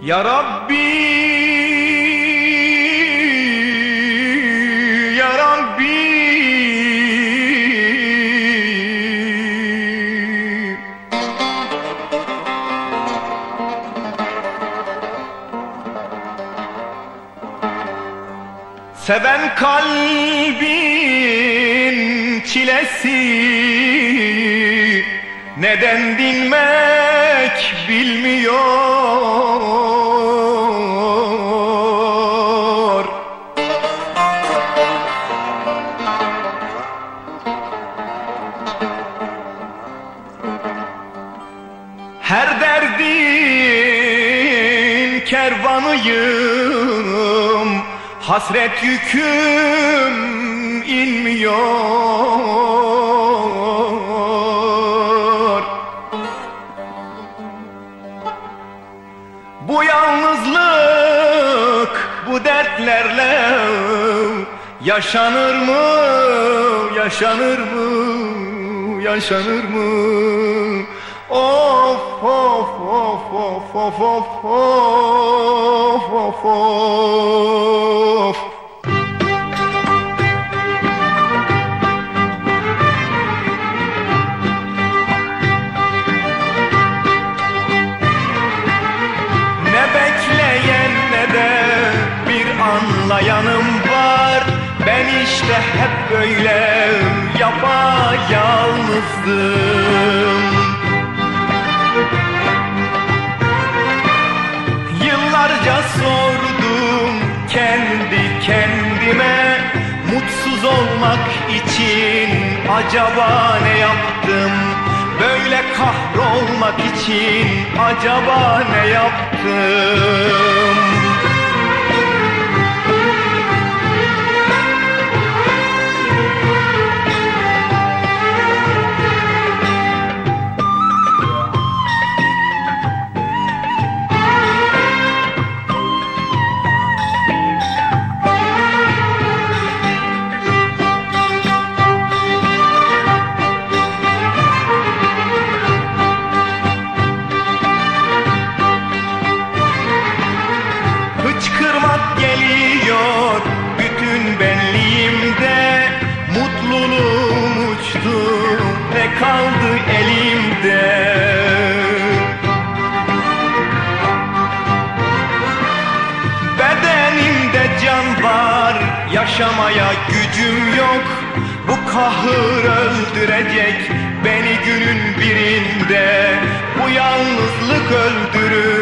Ya Rabbi Ya Rabbi. Seven kalbin çilesi Neden dinmek bilmiyor. Her derdin kervanıyım Hasret yüküm inmiyor dertlerle Yaşanır mı, yaşanır mı, yaşanır mı? Of of of of of of of of of anlayanım var. Ben işte hep böyle yapayalnızdım. Yıllarca sordum kendi kendime Mutsuz olmak için acaba ne yaptım? Böyle kahrolmak için acaba ne yaptım elimde. Bedenimde can var yaşamaya gücüm yok. Bu kahır öldürecek beni günün birinde. Bu yalnızlık öldürür